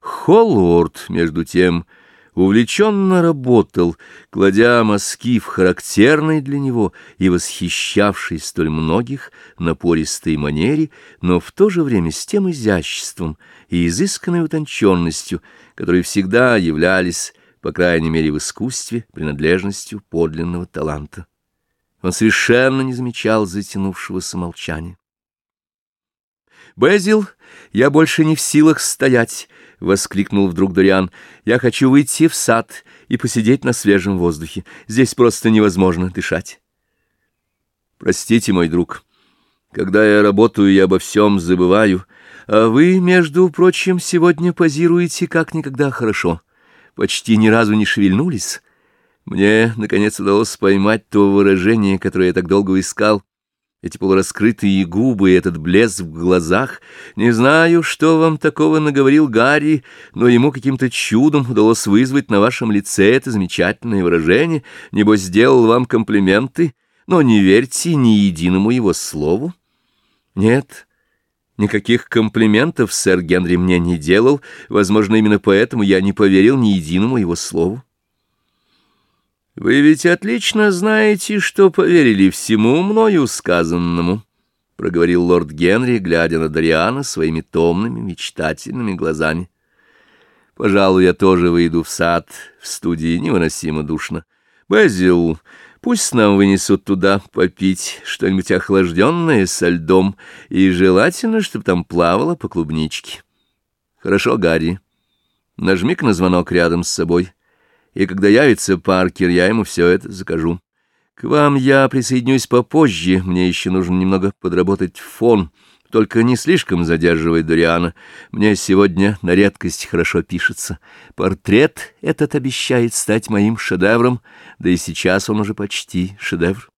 Холлорд, между тем, увлеченно работал, кладя мазки в характерной для него и восхищавшей столь многих напористой манере, но в то же время с тем изяществом и изысканной утонченностью, которые всегда являлись, по крайней мере в искусстве, принадлежностью подлинного таланта. Он совершенно не замечал затянувшегося молчания. «Безил, я больше не в силах стоять!» — воскликнул вдруг Дориан. «Я хочу выйти в сад и посидеть на свежем воздухе. Здесь просто невозможно дышать». «Простите, мой друг, когда я работаю, я обо всем забываю, а вы, между прочим, сегодня позируете как никогда хорошо. Почти ни разу не шевельнулись. Мне, наконец, удалось поймать то выражение, которое я так долго искал». Эти полураскрытые губы и этот блеск в глазах. Не знаю, что вам такого наговорил Гарри, но ему каким-то чудом удалось вызвать на вашем лице это замечательное выражение. Небось, сделал вам комплименты, но не верьте ни единому его слову. Нет, никаких комплиментов сэр Генри мне не делал. Возможно, именно поэтому я не поверил ни единому его слову. «Вы ведь отлично знаете, что поверили всему мною сказанному», — проговорил лорд Генри, глядя на Дариана своими томными, мечтательными глазами. «Пожалуй, я тоже выйду в сад, в студии невыносимо душно. Безил, пусть нам вынесут туда попить что-нибудь охлажденное со льдом, и желательно, чтобы там плавало по клубничке. Хорошо, Гарри, нажми-ка на звонок рядом с собой» и когда явится Паркер, я ему все это закажу. К вам я присоединюсь попозже, мне еще нужно немного подработать фон, только не слишком задерживай Дориана. Мне сегодня на редкость хорошо пишется. Портрет этот обещает стать моим шедевром, да и сейчас он уже почти шедевр.